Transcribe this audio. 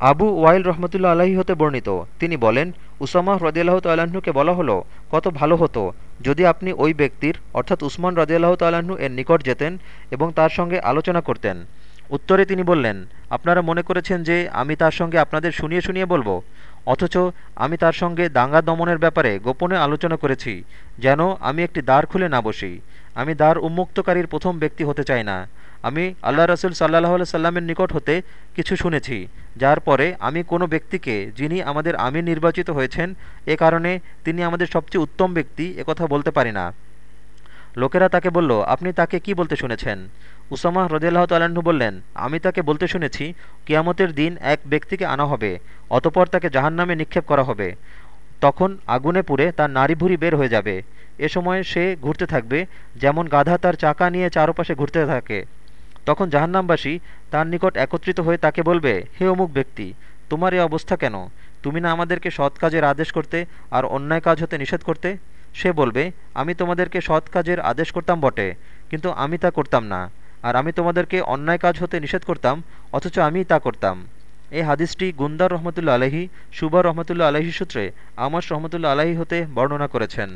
আবু ওয়াইল রহমতুল্লা আলাহি হতে বর্ণিত। তিনি বলেন, উসামা রদিয়াল্লাহ তাল্লাহ্নকে বলা হলো, কত ভালো হতো যদি আপনি ওই ব্যক্তির, অর্থাৎ উসমান রদিয়াল্লাহ তাল্লাহ্ন এর নিকট যেতেন এবং তার সঙ্গে আলোচনা করতেন। উত্তরে তিনি বললেন, আপনারা মনে করেছেন যে আমি তার সঙ্গে আপনাদের শুনিয়ে শুনিয়ে বলব, অথচ আমি তার সঙ্গে দাঙ্গা দমনের ব্যাপারে গোপনে আলোচনা করেছি, যেন আমি একটি দ্বার খুলে না বসি। আমি দ্বার উন্মুক্তকারীর প্রথম ব্যক্তি হতে চাই না। আমি আল্লাহ রসুল সাল্লাহ সাল্লামের নিকট হতে কিছু শুনেছি, যার পরে আমি কোনো ব্যক্তিকে যিনি আমাদের আমির নির্বাচিত হয়েছেন, এ কারণে তিনি আমাদের সবচেয়ে উত্তম ব্যক্তি একথা বলতে পারি না। লোকেরা তাকে বলল, আপনি তাকে কি বলতে শুনেছেন? উসামা রদিয়াল্লাহ তাল্লাহ্ন বললেন, আমি তাকে বলতে শুনেছি, কিয়ামতের দিন এক ব্যক্তিকে আনা হবে, অতপর তাকে জাহান্নামে নিক্ষেপ করা হবে। তখন আগুনে পুড়ে তার নারী ভুরি বের হয়ে যাবে। এ সময় সে ঘুরতে থাকবে, যেমন গাধা তার চাকা নিয়ে চারপাশে ঘুরতে থাকে। তখন জাহান্নামবাসী তার নিকট একত্রিত হয়ে তাকে বলবে, হে অমুক ব্যক্তি, তোমার এই অবস্থা কেন? তুমি না আমাদেরকে সৎ কাজের আদেশ করতে আর অন্যায় কাজ হতে নিষেধ করতে? সে বলবে, আমি তোমাদেরকে সৎ কাজের আদেশ করতাম বটে, কিন্তু আমি তা করতাম না, আর আমি তোমাদেরকে অন্যায় কাজ হতে নিষেধ করতাম, অথচ আমি তা করতাম। এই হাদিসটি গুন্দার রহমতুল্লা আলহী সুবার রহমতুল্লা আলহী সূত্রে, আমাস রহমতুল্লা আলহী হতে বর্ণনা করেছেন।